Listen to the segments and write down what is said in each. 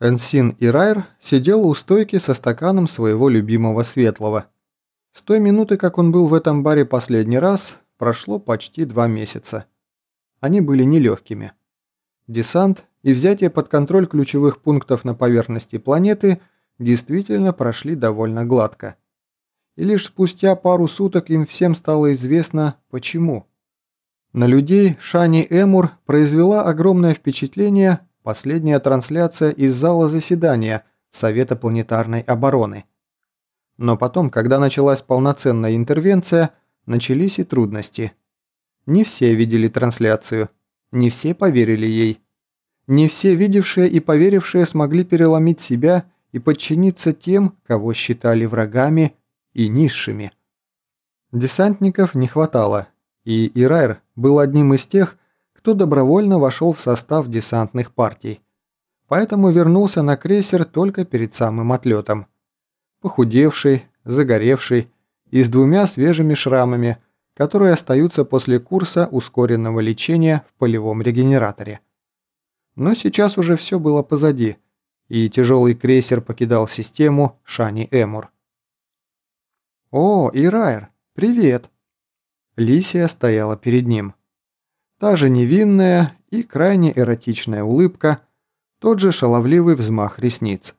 Энсин и Райр сидел у стойки со стаканом своего любимого светлого. С той минуты, как он был в этом баре последний раз, прошло почти два месяца. Они были нелегкими. Десант и взятие под контроль ключевых пунктов на поверхности планеты действительно прошли довольно гладко. И лишь спустя пару суток им всем стало известно, почему. На людей Шани Эмур произвела огромное впечатление Последняя трансляция из зала заседания Совета планетарной обороны. Но потом, когда началась полноценная интервенция, начались и трудности. Не все видели трансляцию, не все поверили ей. Не все видевшие и поверившие смогли переломить себя и подчиниться тем, кого считали врагами и низшими. Десантников не хватало, и Ирайр был одним из тех, кто добровольно вошел в состав десантных партий. Поэтому вернулся на крейсер только перед самым отлетом. Похудевший, загоревший и с двумя свежими шрамами, которые остаются после курса ускоренного лечения в полевом регенераторе. Но сейчас уже все было позади, и тяжелый крейсер покидал систему Шани Эмур. «О, Ирайр, привет!» Лисия стояла перед ним. Та же невинная и крайне эротичная улыбка, тот же шаловливый взмах ресниц.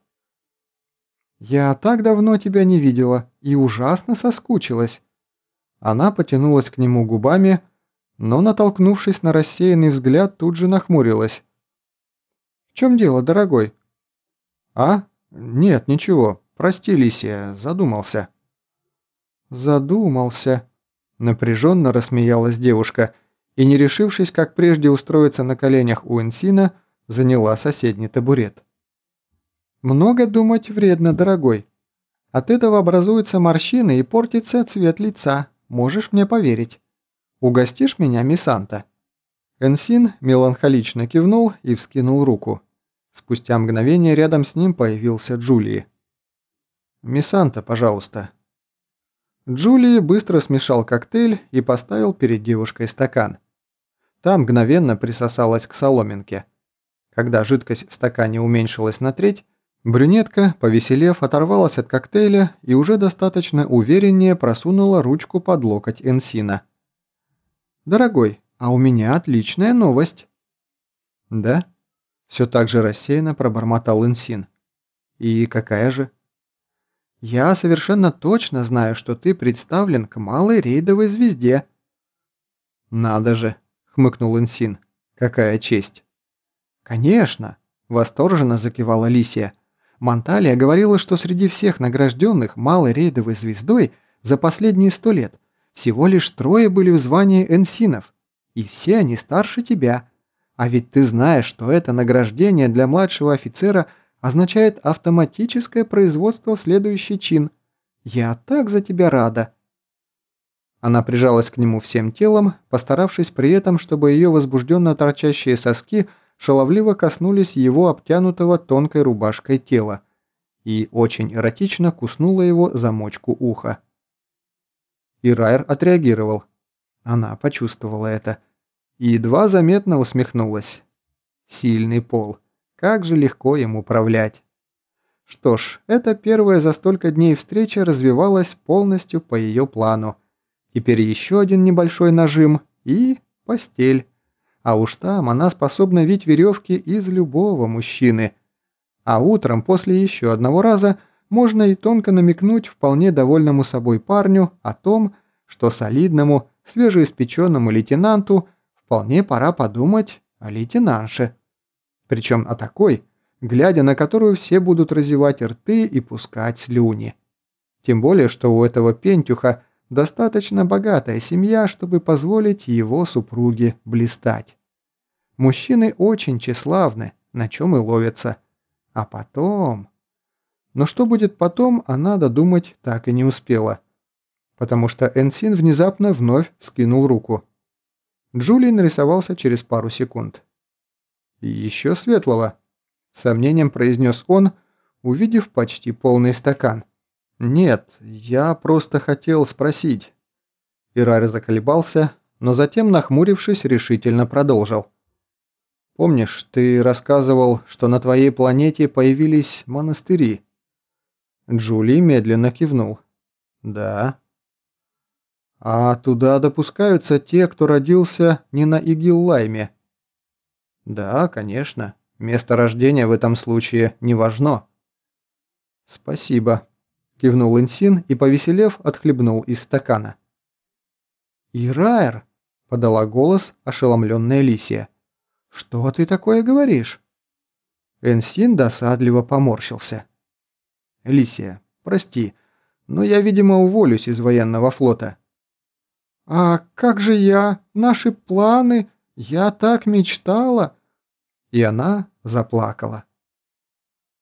«Я так давно тебя не видела и ужасно соскучилась». Она потянулась к нему губами, но, натолкнувшись на рассеянный взгляд, тут же нахмурилась. «В чем дело, дорогой?» «А? Нет, ничего. Прости, Лисия, задумался». «Задумался», — напряженно рассмеялась девушка — и, не решившись, как прежде устроиться на коленях у Энсина, заняла соседний табурет. «Много думать вредно, дорогой. От этого образуются морщины и портится цвет лица, можешь мне поверить. Угостишь меня, Мисанта?» Энсин меланхолично кивнул и вскинул руку. Спустя мгновение рядом с ним появился Джулии. «Мисанта, пожалуйста». Джулии быстро смешал коктейль и поставил перед девушкой стакан. Та мгновенно присосалась к соломинке. Когда жидкость в стакане уменьшилась на треть, брюнетка, повеселев, оторвалась от коктейля и уже достаточно увереннее просунула ручку под локоть Энсина. «Дорогой, а у меня отличная новость». «Да?» – все так же рассеянно пробормотал Энсин. «И какая же?» «Я совершенно точно знаю, что ты представлен к малой рейдовой звезде». «Надо же!» Хмыкнул Инсин. «Какая честь!» «Конечно!» – восторженно закивала Лисия. Монталия говорила, что среди всех награжденных малой рейдовой звездой за последние сто лет всего лишь трое были в звании энсинов, и все они старше тебя. А ведь ты знаешь, что это награждение для младшего офицера означает автоматическое производство в следующий чин. Я так за тебя рада!» Она прижалась к нему всем телом, постаравшись при этом, чтобы ее возбужденно торчащие соски шаловливо коснулись его обтянутого тонкой рубашкой тела и очень эротично куснула его замочку уха. И Райер отреагировал. Она почувствовала это и едва заметно усмехнулась. Сильный пол. Как же легко им управлять. Что ж, эта первая за столько дней встреча развивалась полностью по ее плану – Теперь еще один небольшой нажим и постель. А уж там она способна вить веревки из любого мужчины. А утром после еще одного раза можно и тонко намекнуть вполне довольному собой парню о том, что солидному, свежеиспеченному лейтенанту вполне пора подумать о лейтенанше. Причем о такой, глядя на которую все будут разевать рты и пускать слюни. Тем более, что у этого пентюха – достаточно богатая семья, чтобы позволить его супруге блистать. Мужчины очень тщеславны, на чем и ловятся. А потом... Но что будет потом, она додумать так и не успела. Потому что Энсин внезапно вновь вскинул руку. Джулий нарисовался через пару секунд. «Еще светлого», — сомнением произнес он, увидев почти полный стакан. «Нет, я просто хотел спросить». Ирари заколебался, но затем, нахмурившись, решительно продолжил. Помнишь, ты рассказывал, что на твоей планете появились монастыри?» Джули медленно кивнул. «Да». «А туда допускаются те, кто родился не на Игиллайме?» «Да, конечно. Место рождения в этом случае не важно». «Спасибо», – кивнул Инсин и, повеселев, отхлебнул из стакана. «Ираэр!» – подала голос ошеломленная Лисия. «Что ты такое говоришь?» Энсин досадливо поморщился. «Лисия, прости, но я, видимо, уволюсь из военного флота». «А как же я? Наши планы? Я так мечтала!» И она заплакала.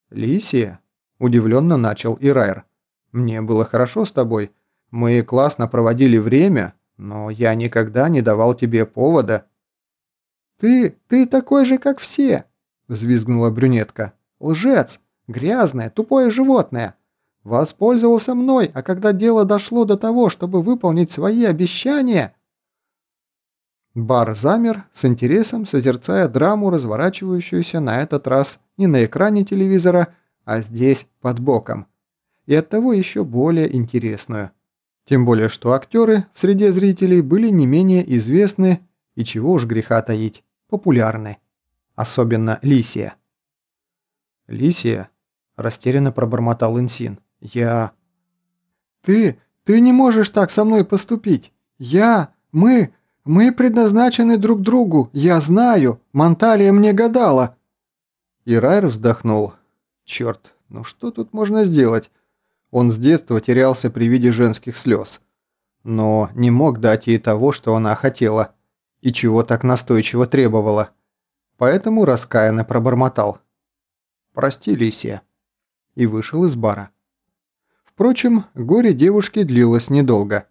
«Лисия?» – удивленно начал Ирайр. «Мне было хорошо с тобой. Мы классно проводили время, но я никогда не давал тебе повода». «Ты, ты такой же, как все!» – взвизгнула брюнетка. «Лжец! Грязное, тупое животное! Воспользовался мной, а когда дело дошло до того, чтобы выполнить свои обещания...» Бар замер, с интересом созерцая драму, разворачивающуюся на этот раз не на экране телевизора, а здесь, под боком. И оттого еще более интересную. Тем более, что актеры в среде зрителей были не менее известны и чего уж греха таить, популярны. Особенно Лисия. «Лисия?» – растерянно пробормотал Инсин. «Я...» «Ты... ты не можешь так со мной поступить! Я... мы... мы предназначены друг другу! Я знаю! Монталия мне гадала!» И Райер вздохнул. «Черт, ну что тут можно сделать?» Он с детства терялся при виде женских слез. Но не мог дать ей того, что она хотела, и чего так настойчиво требовала. Поэтому раскаянно пробормотал. «Прости, Лисия». И вышел из бара. Впрочем, горе девушки длилось недолго.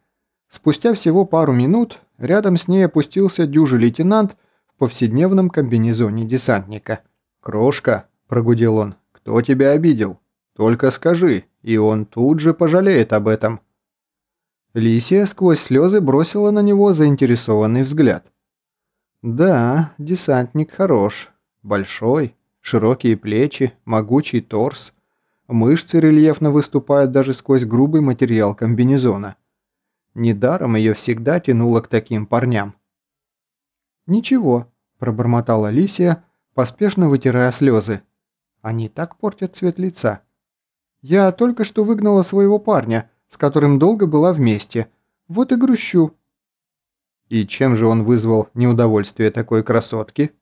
Спустя всего пару минут рядом с ней опустился дюжий лейтенант в повседневном комбинезоне десантника. «Крошка», – прогудел он, – «кто тебя обидел? Только скажи, и он тут же пожалеет об этом». Лисия сквозь слезы бросила на него заинтересованный взгляд. «Да, десантник хорош. Большой, широкие плечи, могучий торс. Мышцы рельефно выступают даже сквозь грубый материал комбинезона. Недаром ее всегда тянуло к таким парням». «Ничего», – пробормотала Лисия, поспешно вытирая слезы. «Они так портят цвет лица». Я только что выгнала своего парня, с которым долго была вместе. Вот и грущу». «И чем же он вызвал неудовольствие такой красотки?»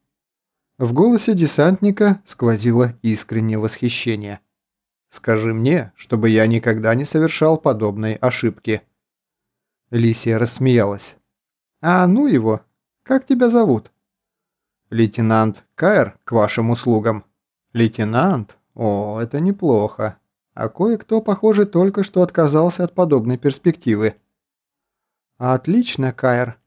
В голосе десантника сквозило искреннее восхищение. «Скажи мне, чтобы я никогда не совершал подобной ошибки». Лисия рассмеялась. «А ну его! Как тебя зовут?» «Лейтенант Каэр к вашим услугам». «Лейтенант? О, это неплохо а кое-кто, похоже, только что отказался от подобной перспективы. «Отлично, Кайр!»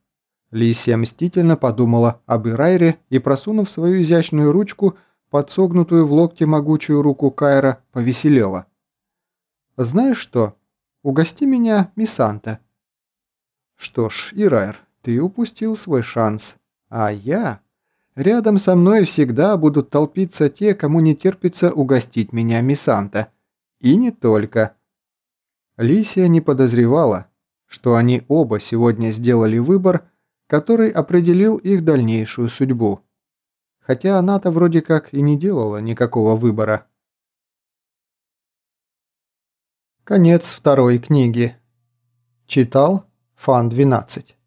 Лисия мстительно подумала об Ирайре и, просунув свою изящную ручку, подсогнутую в локте могучую руку Кайра, повеселела. «Знаешь что? Угости меня, Мисанта». «Что ж, Ирайр, ты упустил свой шанс. А я...» Рядом со мной всегда будут толпиться те, кому не терпится угостить меня Мисанта. И не только. Лисия не подозревала, что они оба сегодня сделали выбор, который определил их дальнейшую судьбу. Хотя она-то вроде как и не делала никакого выбора. Конец второй книги. Читал Фан 12.